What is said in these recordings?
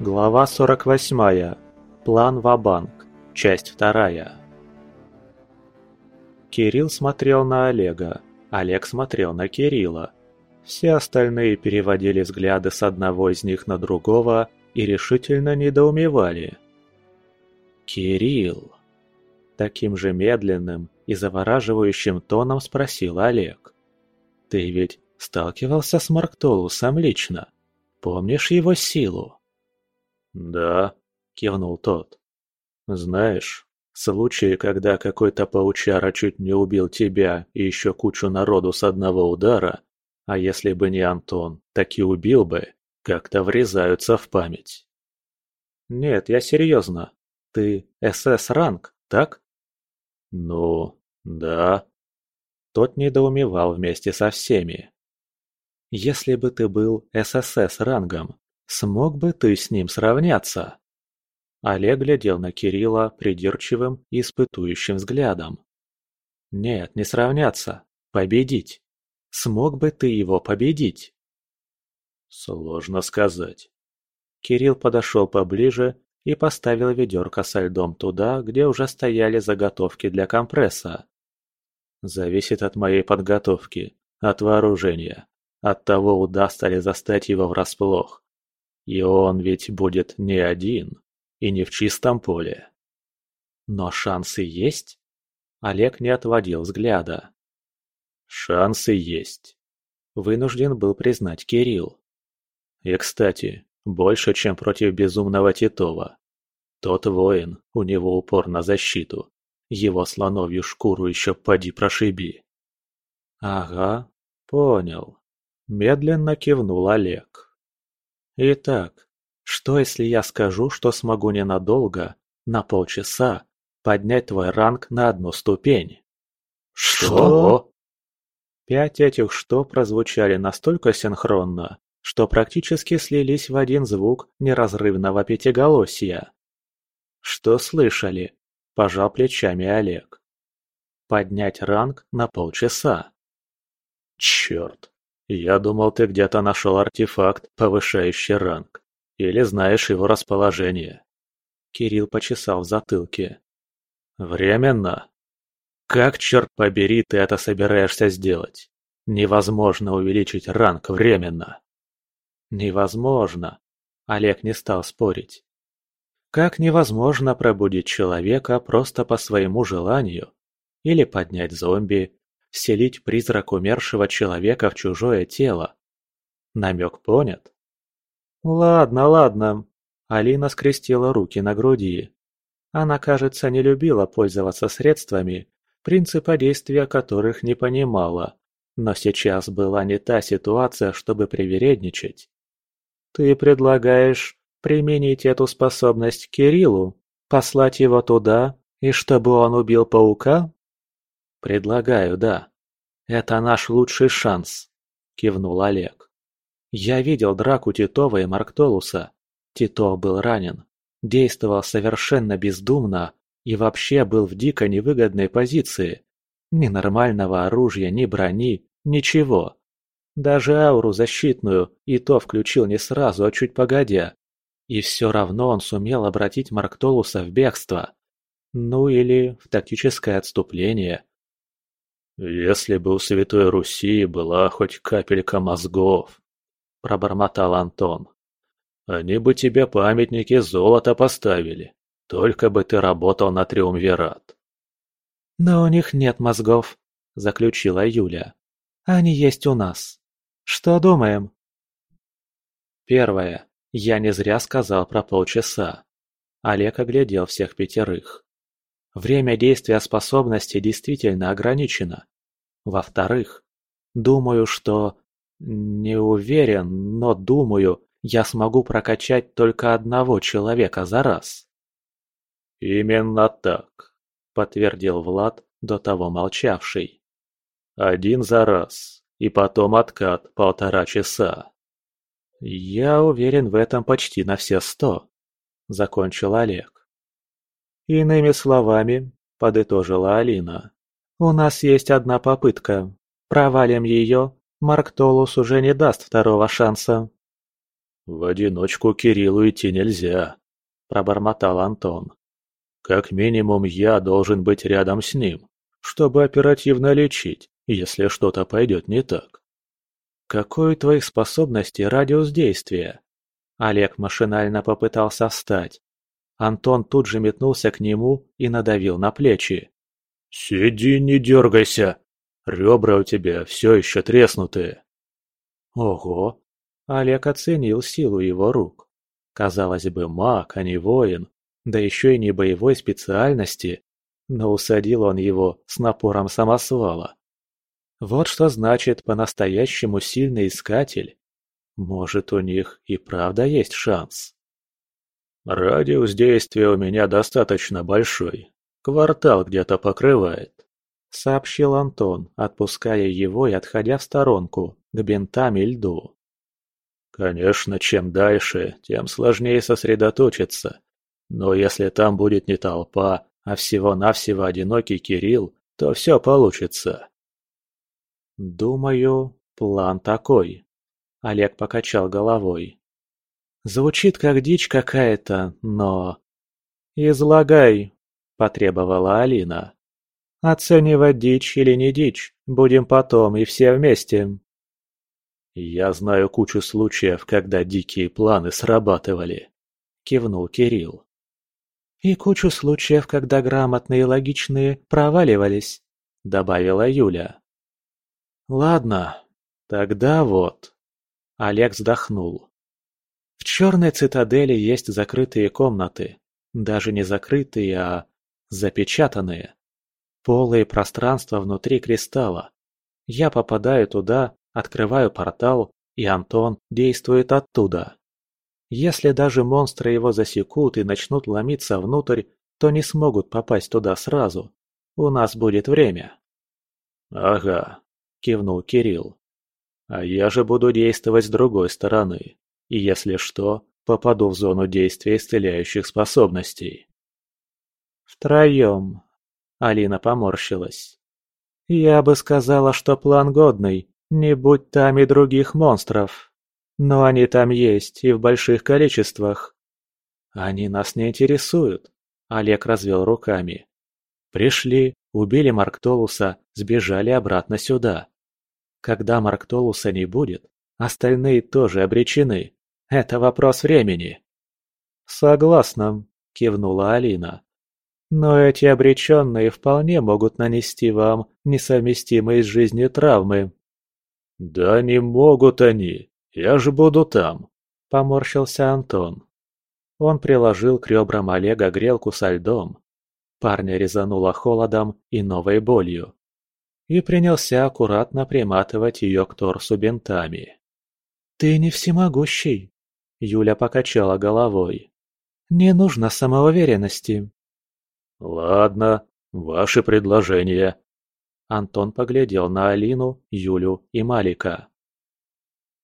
Глава 48. План Ва-банк. Часть вторая. Кирилл смотрел на Олега, Олег смотрел на Кирилла. Все остальные переводили взгляды с одного из них на другого и решительно недоумевали. «Кирилл!» Таким же медленным и завораживающим тоном спросил Олег. «Ты ведь сталкивался с Марктолусом лично? Помнишь его силу?» «Да», — кивнул тот. «Знаешь, случаи, когда какой-то паучара чуть не убил тебя и еще кучу народу с одного удара, а если бы не Антон, так и убил бы, как-то врезаются в память». «Нет, я серьезно. Ты СС-ранг, так?» «Ну, да». Тот недоумевал вместе со всеми. «Если бы ты был ССС рангом, смог бы ты с ним сравняться?» Олег глядел на Кирилла придирчивым испытующим взглядом. «Нет, не сравняться. Победить. Смог бы ты его победить?» «Сложно сказать». Кирилл подошел поближе и поставил ведерко со льдом туда, где уже стояли заготовки для компресса. Зависит от моей подготовки, от вооружения, от того, удастся ли застать его врасплох. И он ведь будет не один, и не в чистом поле. Но шансы есть? Олег не отводил взгляда. Шансы есть. Вынужден был признать Кирилл. И, кстати, больше, чем против безумного Титова. Тот воин, у него упор на защиту. Его слоновью шкуру еще поди прошиби. Ага, понял. Медленно кивнул Олег. Итак, что если я скажу, что смогу ненадолго, на полчаса, поднять твой ранг на одну ступень? Что? Пять этих «что» прозвучали настолько синхронно, что практически слились в один звук неразрывного пятиголосия. «Что слышали?» – пожал плечами Олег. «Поднять ранг на полчаса». «Черт! Я думал, ты где-то нашел артефакт, повышающий ранг. Или знаешь его расположение». Кирилл почесал в затылке. «Временно? Как, черт побери, ты это собираешься сделать? Невозможно увеличить ранг временно». «Невозможно», – Олег не стал спорить. Как невозможно пробудить человека просто по своему желанию, или поднять зомби, вселить призрак умершего человека в чужое тело. Намек понят? Ладно, ладно. Алина скрестила руки на груди. Она, кажется, не любила пользоваться средствами, принципа действия которых не понимала. Но сейчас была не та ситуация, чтобы привередничать. Ты предлагаешь применить эту способность Кириллу, послать его туда, и чтобы он убил паука? Предлагаю, да. Это наш лучший шанс, кивнул Олег. Я видел драку Титова и Марктолуса. Титов был ранен, действовал совершенно бездумно и вообще был в дико невыгодной позиции. Ни нормального оружия, ни брони, ничего. Даже ауру защитную и то включил не сразу, а чуть погодя. И все равно он сумел обратить Марктолуса в бегство. Ну или в тактическое отступление. «Если бы у Святой Руси была хоть капелька мозгов», – пробормотал Антон. «Они бы тебе памятники золота поставили, только бы ты работал на Триумвират». «Но у них нет мозгов», – заключила Юля. «Они есть у нас. Что думаем?» Первое. Я не зря сказал про полчаса. Олег оглядел всех пятерых. Время действия способности действительно ограничено. Во-вторых, думаю, что... Не уверен, но думаю, я смогу прокачать только одного человека за раз. «Именно так», — подтвердил Влад, до того молчавший. «Один за раз, и потом откат полтора часа». «Я уверен в этом почти на все сто», — закончил Олег. «Иными словами», — подытожила Алина, — «у нас есть одна попытка. Провалим ее, Марк Толус уже не даст второго шанса». В одиночку Кириллу идти нельзя, пробормотал Антон. Как минимум я должен быть рядом с ним, чтобы оперативно лечить, если что-то пойдет не так. Какой у твоих способностей радиус действия? Олег машинально попытался встать. Антон тут же метнулся к нему и надавил на плечи. «Сиди, не дергайся! Ребра у тебя все еще треснутые!» Ого! Олег оценил силу его рук. Казалось бы, маг, а не воин, да еще и не боевой специальности, но усадил он его с напором самосвала. Вот что значит по-настоящему сильный искатель. Может, у них и правда есть шанс. Радиус действия у меня достаточно большой. Квартал где-то покрывает. Сообщил Антон, отпуская его и отходя в сторонку, к бинтам и льду. Конечно, чем дальше, тем сложнее сосредоточиться. Но если там будет не толпа, а всего-навсего одинокий Кирилл, то все получится. Думаю, план такой. Олег покачал головой. Звучит как дичь какая-то, но... «Излагай», — потребовала Алина. «Оценивать дичь или не дичь будем потом и все вместе». «Я знаю кучу случаев, когда дикие планы срабатывали», — кивнул Кирилл. «И кучу случаев, когда грамотные и логичные проваливались», — добавила Юля. «Ладно, тогда вот». Олег вздохнул. В черной цитадели есть закрытые комнаты. Даже не закрытые, а запечатанные. Полые пространства внутри кристалла. Я попадаю туда, открываю портал, и Антон действует оттуда. Если даже монстры его засекут и начнут ломиться внутрь, то не смогут попасть туда сразу. У нас будет время. «Ага», – кивнул Кирилл. А я же буду действовать с другой стороны. И если что, попаду в зону действия исцеляющих способностей. Втроем. Алина поморщилась. Я бы сказала, что план годный, не будь там и других монстров. Но они там есть и в больших количествах. Они нас не интересуют. Олег развел руками. Пришли, убили Марктолуса, сбежали обратно сюда. Когда Марктолуса не будет, остальные тоже обречены. Это вопрос времени. Согласна, кивнула Алина. Но эти обреченные вполне могут нанести вам несовместимые с жизнью травмы. Да не могут они, я же буду там, поморщился Антон. Он приложил к ребрам Олега грелку со льдом. Парня резануло холодом и новой болью и принялся аккуратно приматывать ее к торсу бинтами. «Ты не всемогущий», — Юля покачала головой. «Не нужно самоуверенности». «Ладно, ваши предложения». Антон поглядел на Алину, Юлю и Малика.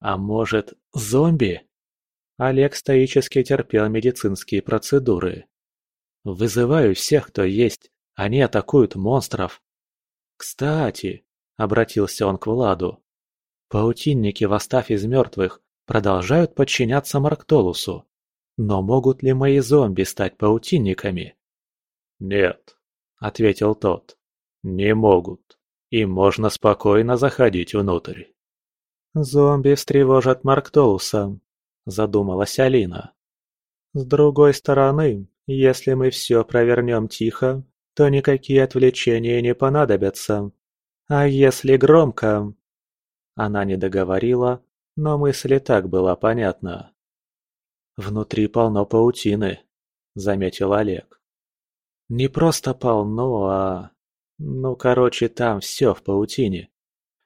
«А может, зомби?» Олег стоически терпел медицинские процедуры. «Вызываю всех, кто есть. Они атакуют монстров. «Кстати», — обратился он к Владу, — «паутинники, восстав из мертвых, продолжают подчиняться Марктолусу. Но могут ли мои зомби стать паутинниками?» «Нет», — ответил тот, — «не могут. Им можно спокойно заходить внутрь». «Зомби встревожат Марктолуса», — задумалась Алина. «С другой стороны, если мы все провернем тихо, то никакие отвлечения не понадобятся. А если громко...» Она не договорила, но мысль и так была понятна. «Внутри полно паутины», — заметил Олег. «Не просто полно, а... Ну, короче, там все в паутине.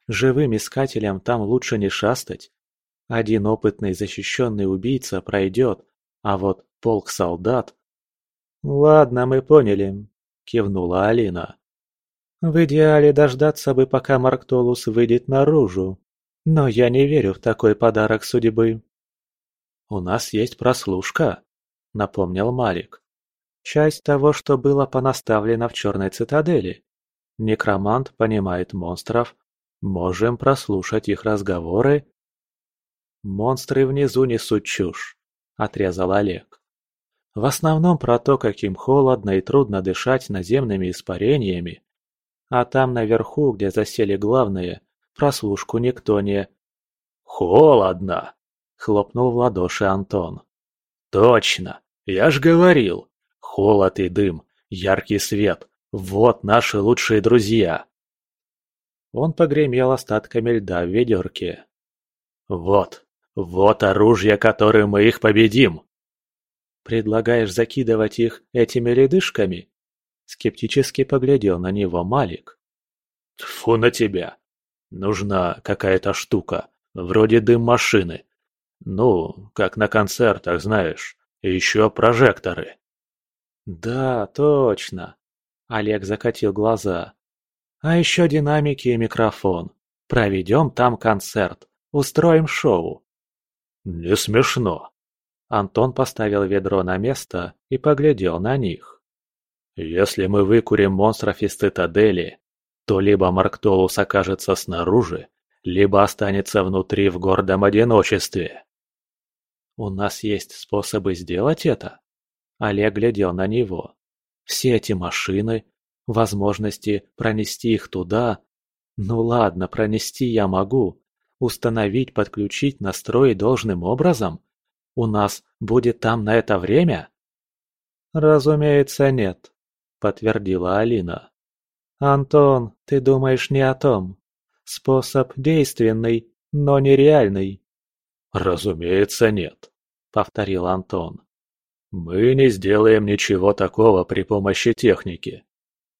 Живым искателям там лучше не шастать. Один опытный защищенный убийца пройдет, а вот полк солдат... Ладно, мы поняли кивнула Алина. В идеале дождаться бы, пока Марктолус выйдет наружу. Но я не верю в такой подарок судьбы. У нас есть прослушка, напомнил Малик. Часть того, что было понаставлено в Черной Цитадели. Некромант понимает монстров. Можем прослушать их разговоры. Монстры внизу несут чушь, отрезал Олег. В основном про то, каким холодно и трудно дышать наземными испарениями. А там наверху, где засели главные, прослушку никто не... «Холодно!» — хлопнул в ладоши Антон. «Точно! Я ж говорил! Холод и дым, яркий свет — вот наши лучшие друзья!» Он погремел остатками льда в ведерке. «Вот, вот оружие, которым мы их победим!» «Предлагаешь закидывать их этими ледышками?» Скептически поглядел на него Малик. Тфу на тебя! Нужна какая-то штука, вроде дым машины. Ну, как на концертах, знаешь, и еще прожекторы. Да, точно. Олег закатил глаза. А еще динамики и микрофон. Проведем там концерт. Устроим шоу. Не смешно. Антон поставил ведро на место и поглядел на них. Если мы выкурим монстров из цитадели, то либо Марктолус окажется снаружи, либо останется внутри в гордом одиночестве. У нас есть способы сделать это? Олег глядел на него. Все эти машины, возможности пронести их туда. Ну ладно, пронести я могу. Установить, подключить, настроить должным образом? У нас будет там на это время? Разумеется, нет, подтвердила Алина. Антон, ты думаешь не о том. Способ действенный, но нереальный. Разумеется, нет, повторил Антон. Мы не сделаем ничего такого при помощи техники.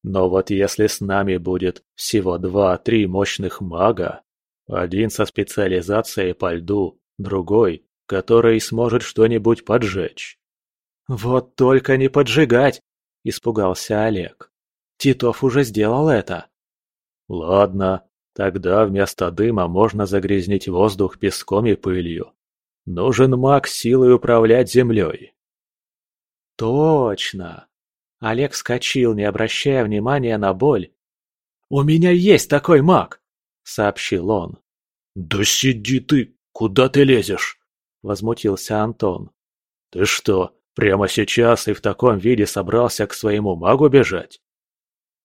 Но вот если с нами будет всего два-три мощных мага, один со специализацией по льду, другой, который сможет что-нибудь поджечь. «Вот только не поджигать!» – испугался Олег. «Титов уже сделал это!» «Ладно, тогда вместо дыма можно загрязнить воздух песком и пылью. Нужен маг силой управлять землей». «Точно!» Олег вскочил, не обращая внимания на боль. «У меня есть такой маг!» — сообщил он. «Да сиди ты! Куда ты лезешь?» — возмутился Антон. «Ты что, прямо сейчас и в таком виде собрался к своему магу бежать?»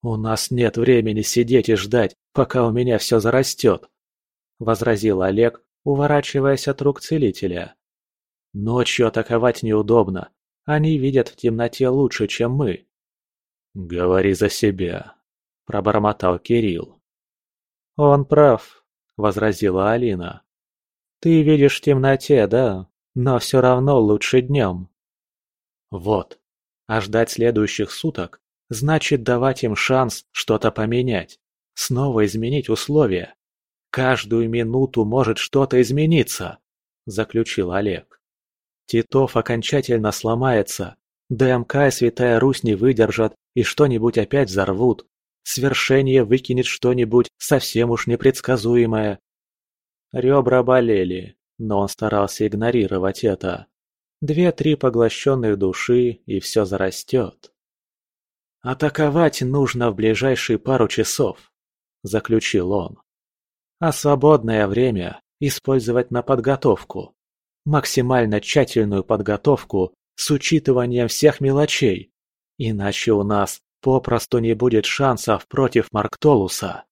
«У нас нет времени сидеть и ждать, пока у меня все зарастет», — возразил Олег, уворачиваясь от рук целителя. «Ночью атаковать неудобно, они видят в темноте лучше, чем мы». «Говори за себя», — пробормотал Кирилл. «Он прав», — возразила Алина. «Ты видишь в темноте, да, но все равно лучше днем». «Вот, а ждать следующих суток значит давать им шанс что-то поменять, снова изменить условия. Каждую минуту может что-то измениться», — заключил Олег. Титов окончательно сломается. ДМК и Святая Русь не выдержат и что-нибудь опять взорвут. Свершение выкинет что-нибудь совсем уж непредсказуемое. Ребра болели, но он старался игнорировать это. Две-три поглощенных души, и все зарастет. «Атаковать нужно в ближайшие пару часов», — заключил он. «А свободное время использовать на подготовку максимально тщательную подготовку с учитыванием всех мелочей. Иначе у нас попросту не будет шансов против Марктолуса.